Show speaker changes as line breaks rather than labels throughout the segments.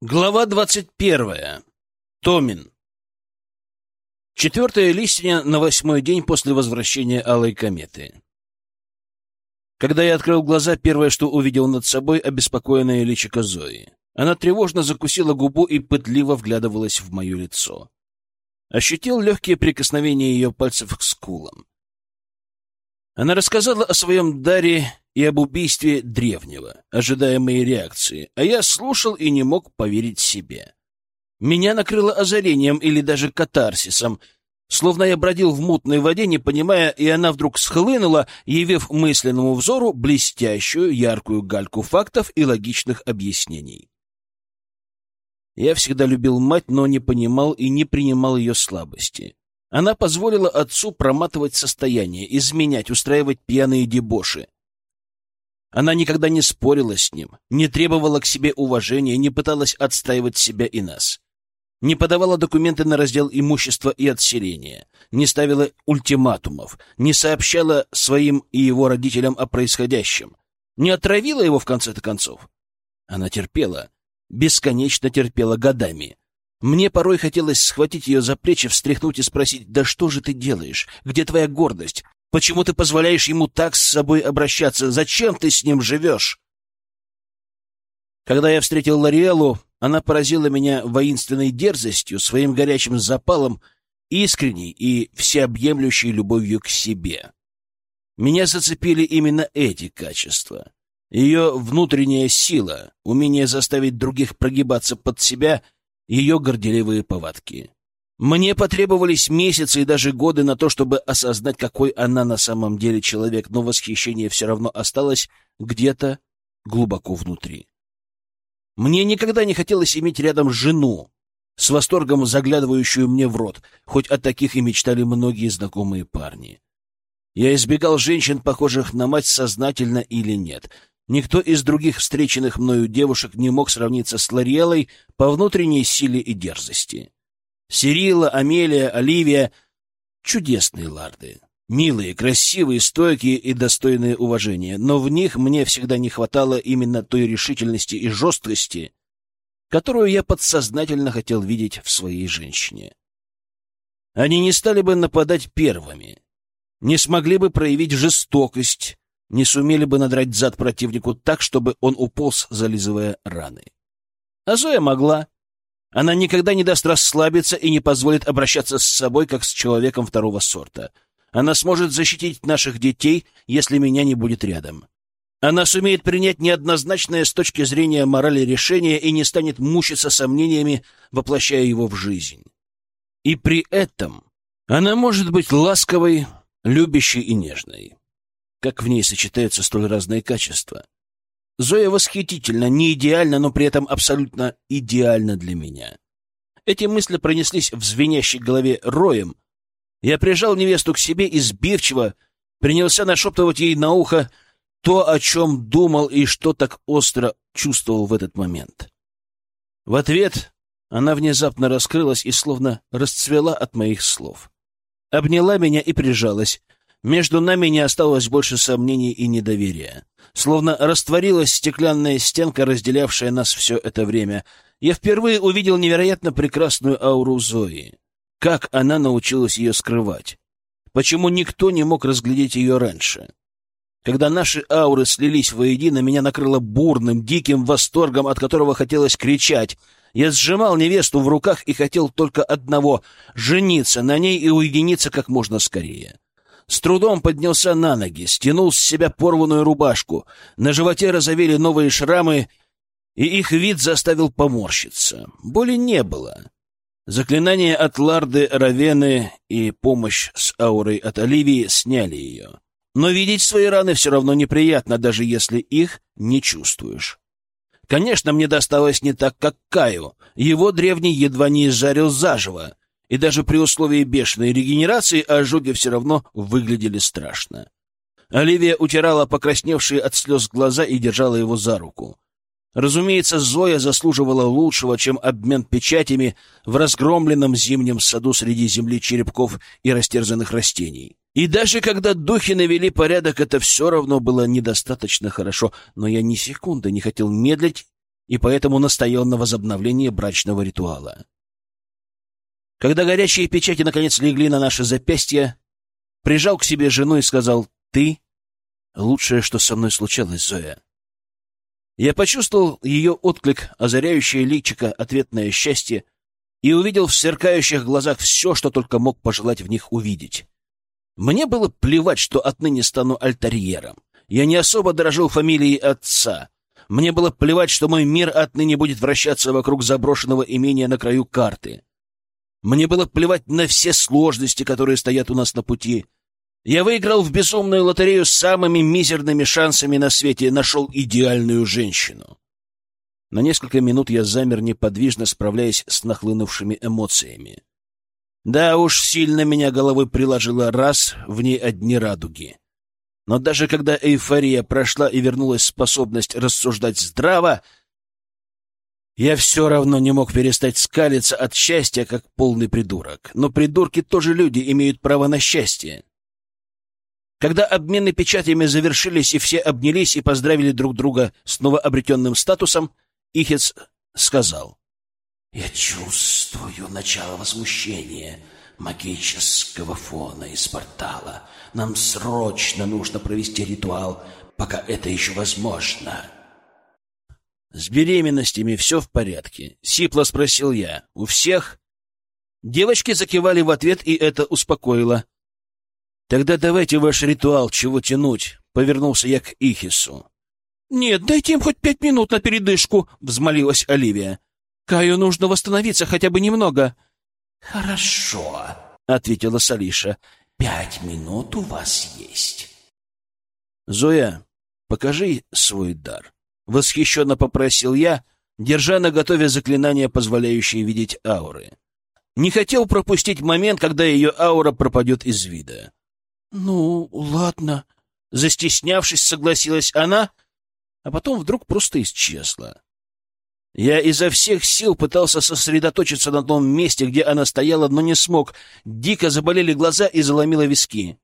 Глава двадцать первая. Томин. Четвертая листья на восьмой день после возвращения Алой кометы. Когда я открыл глаза, первое, что увидел над собой, обеспокоенное личико Зои. Она тревожно закусила губу и пытливо вглядывалась в мое лицо. Ощутил легкие прикосновения ее пальцев к скулам. Она рассказала о своем даре и об убийстве древнего, ожидая моей реакции, а я слушал и не мог поверить себе. Меня накрыло озарением или даже катарсисом, словно я бродил в мутной воде, не понимая, и она вдруг схлынула, явив мысленному взору блестящую, яркую гальку фактов и логичных объяснений. Я всегда любил мать, но не понимал и не принимал ее слабости. Она позволила отцу проматывать состояние, изменять, устраивать пьяные дебоши. Она никогда не спорила с ним, не требовала к себе уважения, не пыталась отстаивать себя и нас. Не подавала документы на раздел имущества и отселения, не ставила ультиматумов, не сообщала своим и его родителям о происходящем, не отравила его в конце-то концов. Она терпела, бесконечно терпела годами. Мне порой хотелось схватить ее за плечи, встряхнуть и спросить, «Да что же ты делаешь? Где твоя гордость? Почему ты позволяешь ему так с собой обращаться? Зачем ты с ним живешь? Когда я встретил Лориэлу, она поразила меня воинственной дерзостью, своим горячим запалом, искренней и всеобъемлющей любовью к себе. Меня зацепили именно эти качества. Ее внутренняя сила, умение заставить других прогибаться под себя, ее горделивые повадки. Мне потребовались месяцы и даже годы на то, чтобы осознать, какой она на самом деле человек, но восхищение все равно осталось где-то глубоко внутри. Мне никогда не хотелось иметь рядом жену, с восторгом заглядывающую мне в рот, хоть о таких и мечтали многие знакомые парни. Я избегал женщин, похожих на мать, сознательно или нет. Никто из других встреченных мною девушек не мог сравниться с Лориэлой по внутренней силе и дерзости. Сирила, Амелия, Оливия — чудесные ларды. Милые, красивые, стойкие и достойные уважения, но в них мне всегда не хватало именно той решительности и жесткости, которую я подсознательно хотел видеть в своей женщине. Они не стали бы нападать первыми, не смогли бы проявить жестокость, не сумели бы надрать зад противнику так, чтобы он уполз, зализывая раны. А Зоя могла. Она никогда не даст расслабиться и не позволит обращаться с собой, как с человеком второго сорта. Она сможет защитить наших детей, если меня не будет рядом. Она сумеет принять неоднозначное с точки зрения морали решение и не станет мучиться сомнениями, воплощая его в жизнь. И при этом она может быть ласковой, любящей и нежной. Как в ней сочетаются столь разные качества. Зоя восхитительна, не идеальна, но при этом абсолютно идеальна для меня. Эти мысли пронеслись в звенящей голове роем. Я прижал невесту к себе и сбивчиво принялся нашептывать ей на ухо то, о чем думал и что так остро чувствовал в этот момент. В ответ она внезапно раскрылась и словно расцвела от моих слов. Обняла меня и прижалась. Между нами не осталось больше сомнений и недоверия. Словно растворилась стеклянная стенка, разделявшая нас все это время. Я впервые увидел невероятно прекрасную ауру Зои. Как она научилась ее скрывать? Почему никто не мог разглядеть ее раньше? Когда наши ауры слились воедино, меня накрыло бурным, диким восторгом, от которого хотелось кричать. Я сжимал невесту в руках и хотел только одного — жениться на ней и уединиться как можно скорее. С трудом поднялся на ноги, стянул с себя порванную рубашку. На животе разовели новые шрамы, и их вид заставил поморщиться. Боли не было. Заклинания от Ларды Равены и помощь с аурой от Оливии сняли ее. Но видеть свои раны все равно неприятно, даже если их не чувствуешь. Конечно, мне досталось не так, как Каю. Его древний едва не изжарил заживо и даже при условии бешеной регенерации ожоги все равно выглядели страшно. Оливия утирала покрасневшие от слез глаза и держала его за руку. Разумеется, Зоя заслуживала лучшего, чем обмен печатями в разгромленном зимнем саду среди земли черепков и растерзанных растений. И даже когда духи навели порядок, это все равно было недостаточно хорошо, но я ни секунды не хотел медлить и поэтому настоял на возобновлении брачного ритуала. Когда горячие печати наконец легли на наши запястья, прижал к себе жену и сказал «Ты — лучшее, что со мной случалось, Зоя». Я почувствовал ее отклик, озаряющее личико, ответное счастье, и увидел в сверкающих глазах все, что только мог пожелать в них увидеть. Мне было плевать, что отныне стану альтерьером. Я не особо дорожил фамилией отца. Мне было плевать, что мой мир отныне будет вращаться вокруг заброшенного имения на краю карты. Мне было плевать на все сложности, которые стоят у нас на пути. Я выиграл в безумную лотерею с самыми мизерными шансами на свете и нашел идеальную женщину. На несколько минут я замер неподвижно, справляясь с нахлынувшими эмоциями. Да уж, сильно меня головой приложила раз, в ней одни радуги. Но даже когда эйфория прошла и вернулась способность рассуждать здраво, я все равно не мог перестать скалиться от счастья, как полный придурок. Но придурки тоже люди, имеют право на счастье. Когда обмены печатями завершились, и все обнялись и поздравили друг друга с новообретенным статусом, Ихец сказал. Я чувствую начало возмущения магического фона из портала. Нам срочно нужно провести ритуал, пока это еще возможно. С беременностями все в порядке? Сипло спросил я. У всех? Девочки закивали в ответ, и это успокоило. Тогда давайте ваш ритуал, чего тянуть? Повернулся я к Ихису. «Нет, дайте им хоть пять минут на передышку», — взмолилась Оливия. Каю нужно восстановиться хотя бы немного. — Хорошо, — ответила Салиша. — Пять минут у вас есть. — Зоя, покажи свой дар. Восхищенно попросил я, держа на готове заклинание, позволяющее видеть ауры. Не хотел пропустить момент, когда ее аура пропадет из вида. — Ну, ладно. Застеснявшись, согласилась она, а потом вдруг просто исчезла. Я изо всех сил пытался сосредоточиться на том месте, где она стояла, но не смог. Дико заболели глаза и заломило виски.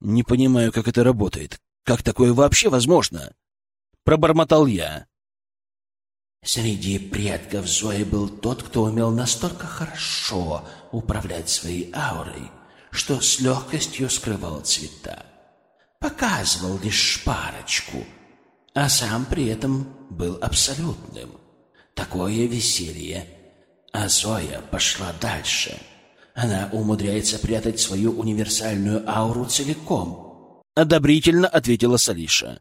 «Не понимаю, как это работает. Как такое вообще возможно?» Пробормотал я. Среди предков Зои был тот, кто умел настолько хорошо управлять своей аурой, что с легкостью скрывал цвета. Показывал лишь парочку — а сам при этом был абсолютным. Такое веселье. А Зоя пошла дальше. Она умудряется прятать свою универсальную ауру целиком. Одобрительно ответила Салиша.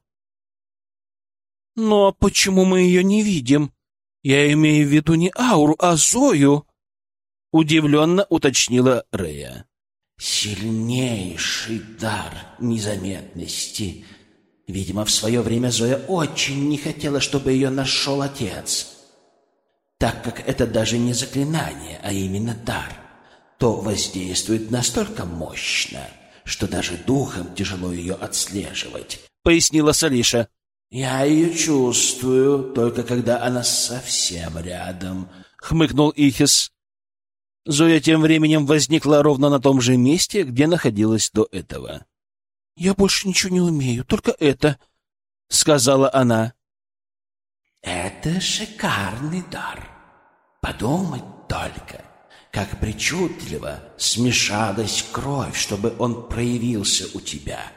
«Но почему мы ее не видим? Я имею в виду не ауру, а Зою!» Удивленно уточнила Рея. «Сильнейший дар незаметности Видимо, в свое время Зоя очень не хотела, чтобы ее нашел отец. Так как это даже не заклинание, а именно дар, то воздействует настолько мощно, что даже духом тяжело ее отслеживать, — пояснила Салиша. «Я ее чувствую, только когда она совсем рядом», — хмыкнул Ихис. Зоя тем временем возникла ровно на том же месте, где находилась до этого. «Я больше ничего не умею, только это», — сказала она. «Это шикарный дар. Подумать только, как причудливо смешалась кровь, чтобы он проявился у тебя.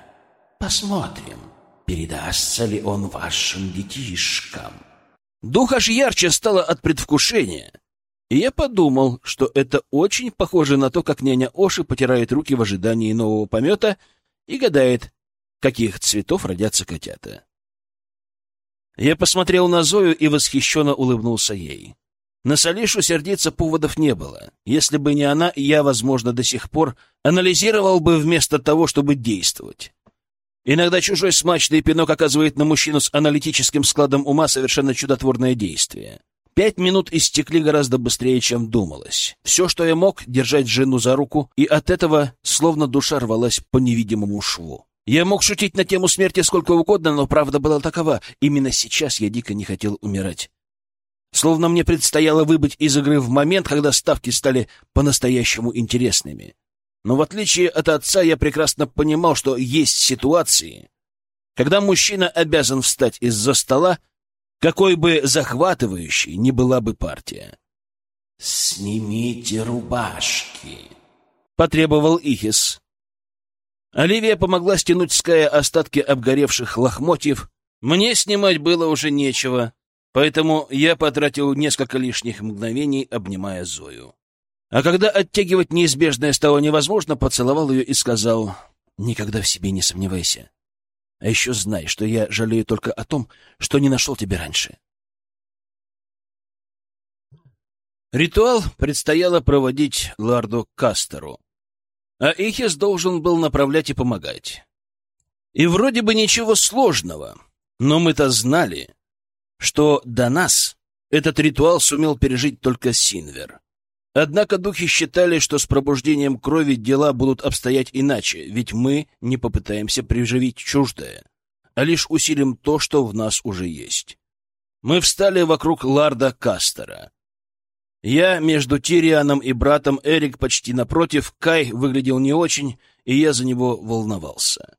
Посмотрим, передастся ли он вашим детишкам». Дух аж ярче стало от предвкушения. И я подумал, что это очень похоже на то, как няня Оши потирает руки в ожидании нового помета — и гадает, каких цветов родятся котята. Я посмотрел на Зою и восхищенно улыбнулся ей. На Салишу сердиться поводов не было. Если бы не она, я, возможно, до сих пор анализировал бы вместо того, чтобы действовать. Иногда чужой смачный пинок оказывает на мужчину с аналитическим складом ума совершенно чудотворное действие. Пять минут истекли гораздо быстрее, чем думалось. Все, что я мог, держать жену за руку, и от этого словно душа рвалась по невидимому шву. Я мог шутить на тему смерти сколько угодно, но правда была такова. Именно сейчас я дико не хотел умирать. Словно мне предстояло выбыть из игры в момент, когда ставки стали по-настоящему интересными. Но в отличие от отца, я прекрасно понимал, что есть ситуации, когда мужчина обязан встать из-за стола какой бы захватывающей ни была бы партия.
«Снимите рубашки», —
потребовал Ихис. Оливия помогла стянуть с Кая остатки обгоревших лохмотьев. Мне снимать было уже нечего, поэтому я потратил несколько лишних мгновений, обнимая Зою. А когда оттягивать неизбежное стало невозможно, поцеловал ее и сказал, «Никогда в себе не сомневайся. А еще знай, что я жалею только о том, что не нашел тебя раньше». Ритуал предстояло проводить Ларду Кастеру, а Ихис должен был направлять и помогать. И вроде бы ничего сложного, но мы-то знали, что до нас этот ритуал сумел пережить только Синвер. Однако духи считали, что с пробуждением крови дела будут обстоять иначе, ведь мы не попытаемся приживить чуждое, а лишь усилим то, что в нас уже есть. Мы встали вокруг Ларда Кастера. Я между Тирианом и братом, Эрик почти напротив, Кай выглядел не очень, и я за него волновался.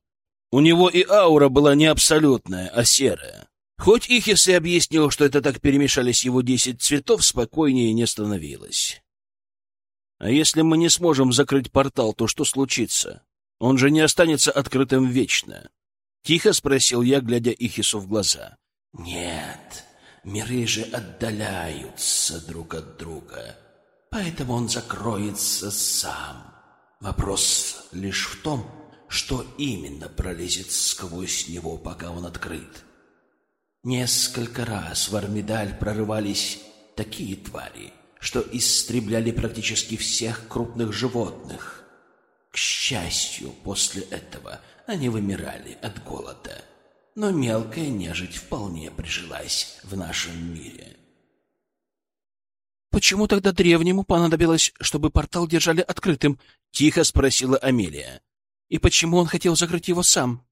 У него и аура была не абсолютная, а серая. Хоть Ихис и объяснил, что это так перемешались его десять цветов, спокойнее не становилось. А если мы не сможем закрыть портал, то что случится? Он же не останется открытым вечно. Тихо спросил я, глядя Ихису в глаза.
Нет, миры же отдаляются друг от друга, поэтому он закроется сам. Вопрос лишь в том, что именно пролезет сквозь него, пока он открыт. Несколько раз в Армидаль прорывались такие твари, что истребляли практически всех крупных животных. К счастью, после этого они вымирали от голода. Но мелкая нежить вполне прижилась в нашем мире.
«Почему тогда древнему понадобилось, чтобы портал держали открытым?» — тихо спросила Амелия. «И почему он хотел закрыть его сам?»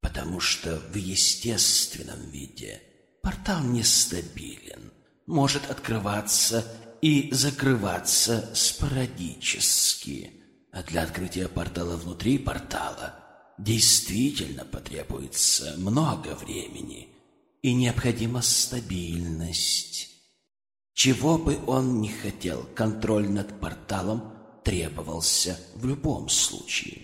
«Потому что в естественном виде портал нестабилен может открываться и закрываться спорадически. А для открытия портала внутри портала действительно потребуется много времени и необходима стабильность. Чего бы он ни хотел, контроль над порталом требовался в любом случае.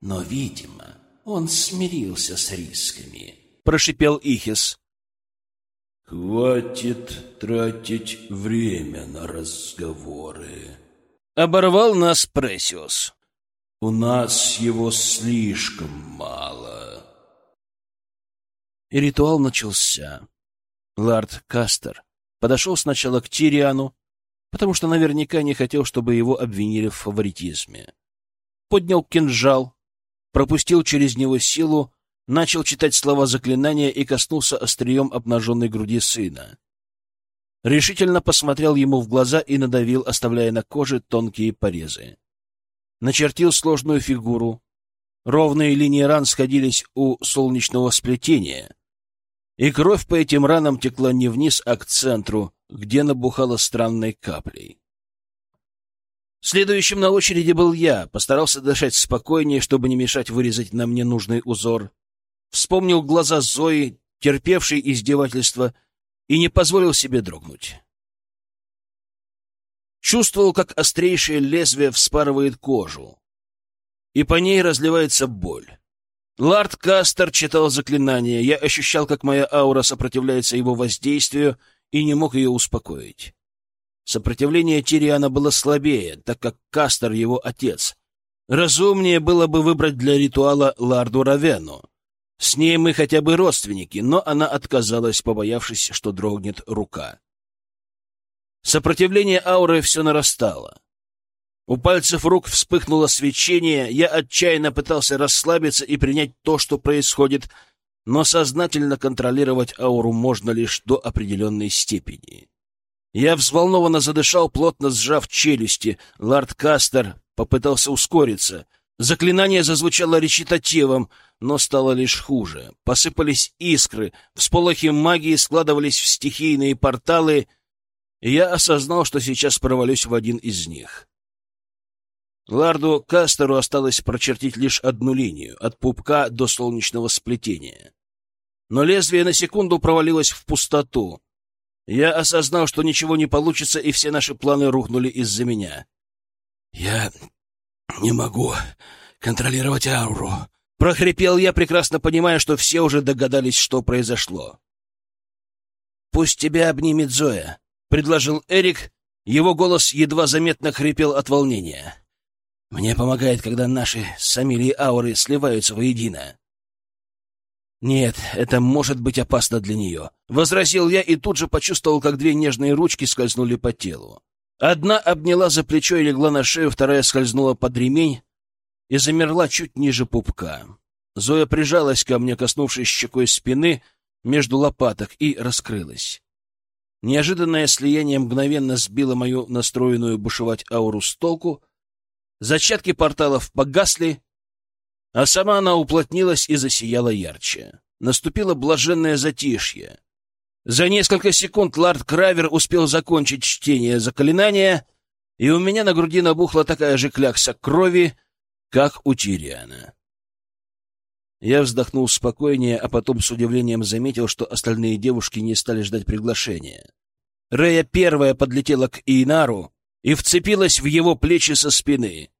Но, видимо, он смирился с рисками.
Прошипел Ихис.
«Хватит тратить время на разговоры».
Оборвал нас Пресиус.
«У нас его слишком мало».
И ритуал начался. Лард Кастер подошел сначала к Тириану, потому что наверняка не хотел, чтобы его обвинили в фаворитизме. Поднял кинжал, пропустил через него силу, начал читать слова заклинания и коснулся острием обнаженной груди сына. Решительно посмотрел ему в глаза и надавил, оставляя на коже тонкие порезы. Начертил сложную фигуру. Ровные линии ран сходились у солнечного сплетения, и кровь по этим ранам текла не вниз, а к центру, где набухала странной каплей. Следующим на очереди был я, постарался дышать спокойнее, чтобы не мешать вырезать на мне нужный узор. Вспомнил глаза Зои, терпевшей издевательства, и не позволил себе дрогнуть. Чувствовал, как острейшее лезвие вспарывает кожу, и по ней разливается боль. Лард Кастер читал заклинание, я ощущал, как моя аура сопротивляется его воздействию, и не мог ее успокоить. Сопротивление Тириана было слабее, так как Кастер — его отец. Разумнее было бы выбрать для ритуала Ларду Равену. С ней мы хотя бы родственники, но она отказалась, побоявшись, что дрогнет рука. Сопротивление ауры все нарастало. У пальцев рук вспыхнуло свечение, я отчаянно пытался расслабиться и принять то, что происходит, но сознательно контролировать ауру можно лишь до определенной степени. Я взволнованно задышал, плотно сжав челюсти. Лард Кастер попытался ускориться — Заклинание зазвучало речитативом, но стало лишь хуже. Посыпались искры, всполохи магии складывались в стихийные порталы, и я осознал, что сейчас провалюсь в один из них. Ларду Кастеру осталось прочертить лишь одну линию, от пупка до солнечного сплетения. но лезвие на секунду провалилось в пустоту. Я осознал, что ничего не получится, и все наши планы рухнули из-за меня.
«Я не могу контролировать ауру», —
прохрипел я, прекрасно понимая, что все уже догадались, что произошло. «Пусть тебя обнимет Зоя», — предложил Эрик. Его голос едва заметно хрипел от волнения. «Мне помогает, когда наши с Амилией ауры сливаются воедино». «Нет, это может быть опасно для нее», — возразил я и тут же почувствовал, как две нежные ручки скользнули по телу. Одна обняла за плечо и легла на шею, вторая скользнула под ремень и замерла чуть ниже пупка. Зоя прижалась ко мне, коснувшись щекой спины между лопаток, и раскрылась. Неожиданное слияние мгновенно сбило мою настроенную бушевать ауру с толку, зачатки порталов погасли, а сама она уплотнилась и засияла ярче. Наступило блаженное затишье. За несколько секунд Лард Кравер успел закончить чтение заклинания, и у меня на груди набухла такая же клякса крови, как у Тириана. Я вздохнул спокойнее, а потом с удивлением заметил, что остальные девушки не стали ждать приглашения. Рея первая подлетела к Инару и вцепилась в его плечи со спины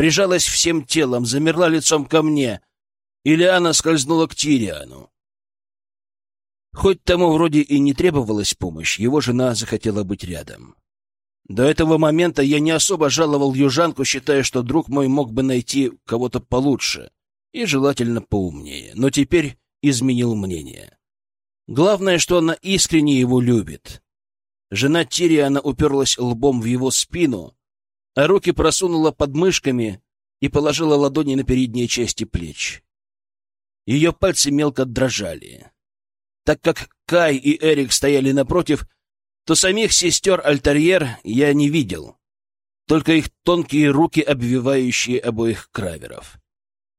прижалась всем телом, замерла лицом ко мне. Ильяна скользнула к Тириану. Хоть тому вроде и не требовалась помощь, его жена захотела быть рядом. До этого момента я не особо жаловал южанку, считая, что друг мой мог бы найти кого-то получше и желательно поумнее, но теперь изменил мнение. Главное, что она искренне его любит. Жена Тириана уперлась лбом в его спину, а руки просунула под мышками и положила ладони на передние части плеч. Ее пальцы мелко дрожали. Так как Кай и Эрик стояли напротив, то самих сестер Альтерьер я не видел, только их тонкие руки, обвивающие обоих краверов.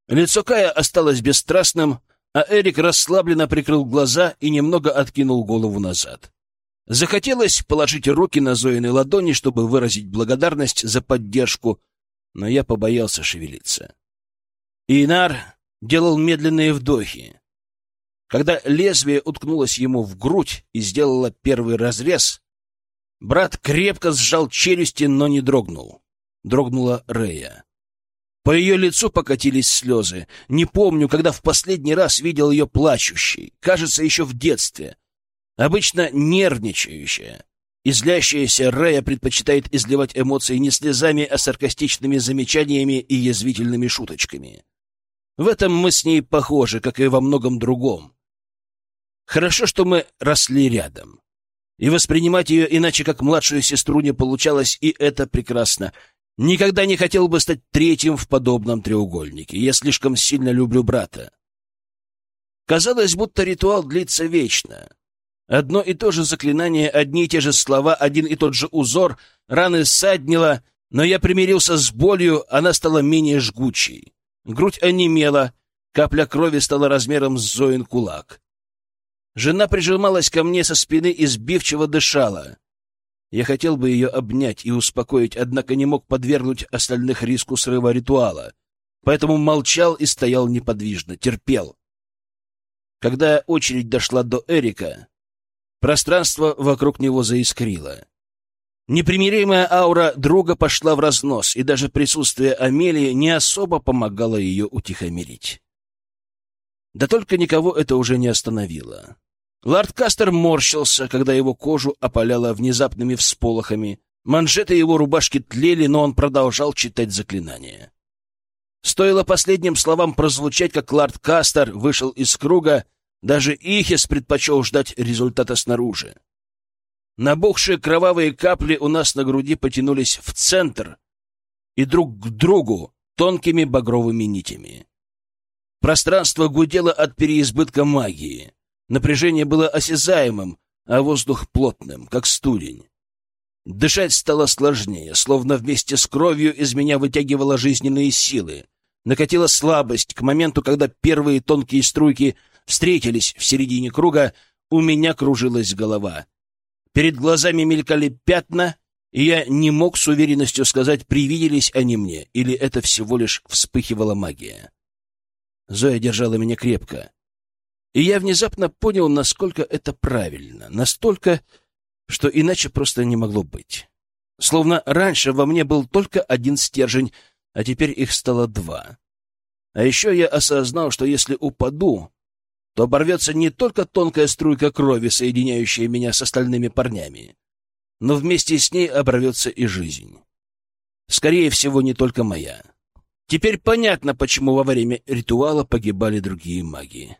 Лицо Кая осталось бесстрастным, а Эрик расслабленно прикрыл глаза и немного откинул голову назад. Захотелось положить руки на Зоины ладони, чтобы выразить благодарность за поддержку, но я побоялся шевелиться. Инар делал медленные вдохи. Когда лезвие уткнулось ему в грудь и сделало первый разрез, брат крепко сжал челюсти, но не дрогнул. Дрогнула Рея. По ее лицу покатились слезы. Не помню, когда в последний раз видел ее плачущей. Кажется, еще в детстве. Обычно нервничающая и злящаяся Рэя предпочитает изливать эмоции не слезами, а саркастичными замечаниями и язвительными шуточками. В этом мы с ней похожи, как и во многом другом. Хорошо, что мы росли рядом. И воспринимать ее иначе, как младшую сестру, не получалось, и это прекрасно. Никогда не хотел бы стать третьим в подобном треугольнике. Я слишком сильно люблю брата. Казалось, будто ритуал длится вечно. Одно и то же заклинание, одни и те же слова, один и тот же узор, раны ссаднило, но я примирился с болью, она стала менее жгучей. Грудь онемела, капля крови стала размером с Зоин кулак. Жена прижималась ко мне со спины и сбивчиво дышала. Я хотел бы ее обнять и успокоить, однако не мог подвергнуть остальных риску срыва ритуала, поэтому молчал и стоял неподвижно, терпел. Когда очередь дошла до Эрика, Пространство вокруг него заискрило. Непримиримая аура друга пошла в разнос, и даже присутствие Амелии не особо помогало ее утихомирить. Да только никого это уже не остановило. Лорд Кастер морщился, когда его кожу опаляло внезапными всполохами. Манжеты его рубашки тлели, но он продолжал читать заклинание. Стоило последним словам прозвучать, как лорд Кастер вышел из круга даже Ихис предпочел ждать результата снаружи. Набухшие кровавые капли у нас на груди потянулись в центр и друг к другу тонкими багровыми нитями. Пространство гудело от переизбытка магии. Напряжение было осязаемым, а воздух плотным, как студень. Дышать стало сложнее, словно вместе с кровью из меня вытягивало жизненные силы. Накатила слабость к моменту, когда первые тонкие струйки встретились в середине круга, у меня кружилась голова. Перед глазами мелькали пятна, и я не мог с уверенностью сказать, привиделись они мне, или это всего лишь вспыхивала магия. Зоя держала меня крепко. И я внезапно понял, насколько это правильно, настолько, что иначе просто не могло быть. Словно раньше во мне был только один стержень, а теперь их стало два. А еще я осознал, что если упаду, то оборвется не только тонкая струйка крови, соединяющая меня с остальными парнями, но вместе с ней оборвется и жизнь. Скорее всего, не только моя. Теперь понятно, почему во время ритуала погибали другие маги.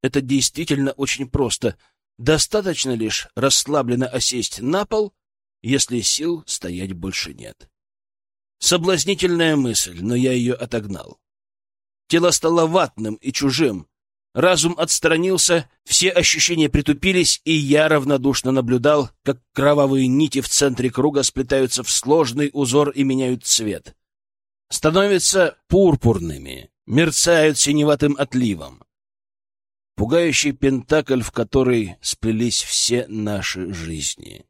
Это действительно очень просто. Достаточно лишь расслабленно осесть на пол, если сил стоять больше нет. Соблазнительная мысль, но я ее отогнал. Тело стало ватным и чужим. Разум отстранился, все ощущения притупились, и я равнодушно наблюдал, как кровавые нити в центре круга сплетаются в сложный узор и меняют цвет. Становятся пурпурными, мерцают синеватым отливом. Пугающий пентакль, в который сплелись все наши жизни.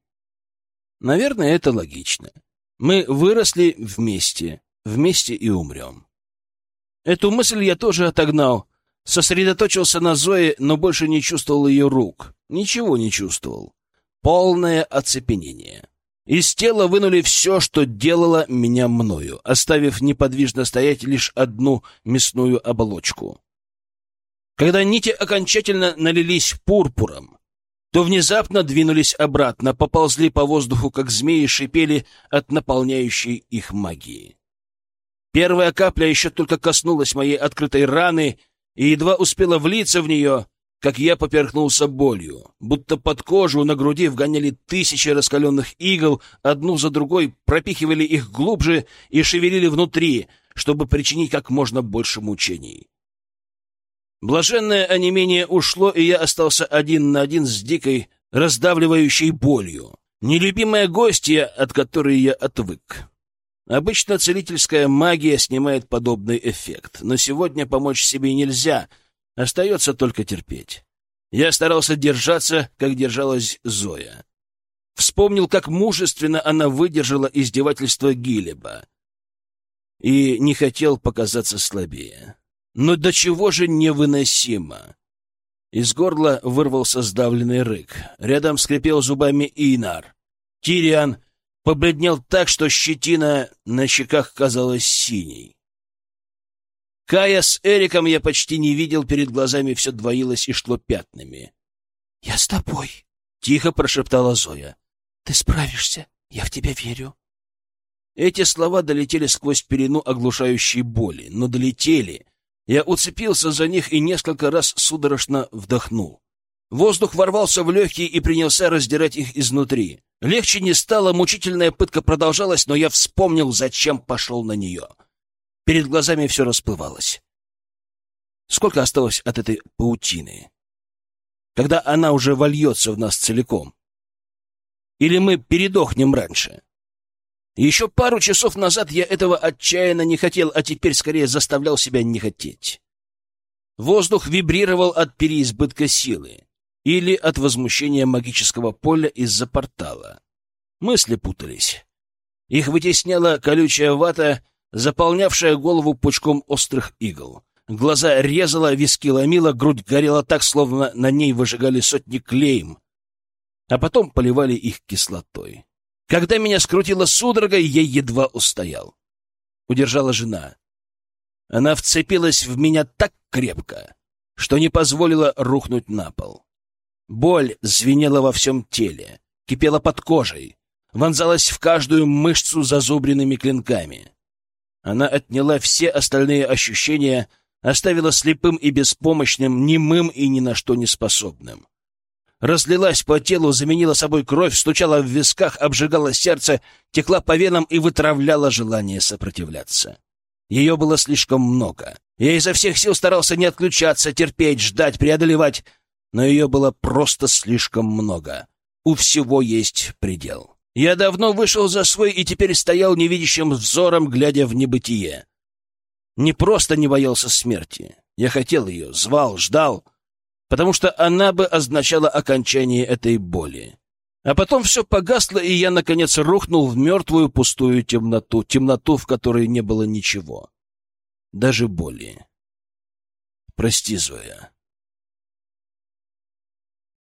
Наверное, это логично. Мы выросли вместе, вместе и умрем. Эту мысль я тоже отогнал. Сосредоточился на Зое, но больше не чувствовал ее рук. Ничего не чувствовал. Полное оцепенение. Из тела вынули все, что делало меня мною, оставив неподвижно стоять лишь одну мясную оболочку. Когда нити окончательно налились пурпуром, то внезапно двинулись обратно, поползли по воздуху, как змеи шипели от наполняющей их магии. Первая капля еще только коснулась моей открытой раны и едва успела влиться в нее, как я поперхнулся болью, будто под кожу на груди вгоняли тысячи раскаленных игл, одну за другой пропихивали их глубже и шевелили внутри, чтобы причинить как можно больше мучений. Блаженное онемение ушло, и я остался один на один с дикой, раздавливающей болью. Нелюбимая гостья, от которой я отвык. Обычно целительская магия снимает подобный эффект, но сегодня помочь себе нельзя, остается только терпеть. Я старался держаться, как держалась Зоя. Вспомнил, как мужественно она выдержала издевательство Гилеба. И не хотел показаться слабее. Но до чего же невыносимо! Из горла вырвался сдавленный рык. Рядом скрипел зубами Инар. Тириан побледнел так, что щетина на щеках казалась синей. Кая с Эриком я почти не видел, перед глазами все двоилось и шло пятнами. — Я с тобой, — тихо прошептала Зоя. — Ты справишься, я в тебя верю. Эти слова долетели сквозь перену оглушающей боли, но долетели. Я уцепился за них и несколько раз судорожно вдохнул. Воздух ворвался в легкие и принялся раздирать их изнутри. Легче не стало, мучительная пытка продолжалась, но я вспомнил, зачем пошел на нее. Перед глазами все расплывалось. Сколько осталось от этой паутины? Когда она уже вольется в нас целиком? Или мы передохнем раньше? Еще пару часов назад я этого отчаянно не хотел, а теперь скорее заставлял себя не хотеть. Воздух вибрировал от переизбытка силы или от возмущения магического поля из-за портала. Мысли путались. Их вытесняла колючая вата, заполнявшая голову пучком острых игл. Глаза резала, виски ломила, грудь горела так, словно на ней выжигали сотни клеем, а потом поливали их кислотой. Когда меня скрутило судорогой, я едва устоял. Удержала жена. Она вцепилась в меня так крепко, что не позволила рухнуть на пол. Боль звенела во всем теле, кипела под кожей, вонзалась в каждую мышцу зазубренными клинками. Она отняла все остальные ощущения, оставила слепым и беспомощным, немым и ни на что не способным. Разлилась по телу, заменила собой кровь, стучала в висках, обжигала сердце, текла по венам и вытравляла желание сопротивляться. Ее было слишком много. Я изо всех сил старался не отключаться, терпеть, ждать, преодолевать, но ее было просто слишком много. У всего есть предел. Я давно вышел за свой и теперь стоял невидящим взором, глядя в небытие. Не просто не боялся смерти. Я хотел ее, звал, ждал, потому что она бы означала окончание этой боли. А потом все погасло, и я, наконец, рухнул в мертвую пустую темноту, темноту, в которой не было ничего. Даже боли. Прости, Зоя.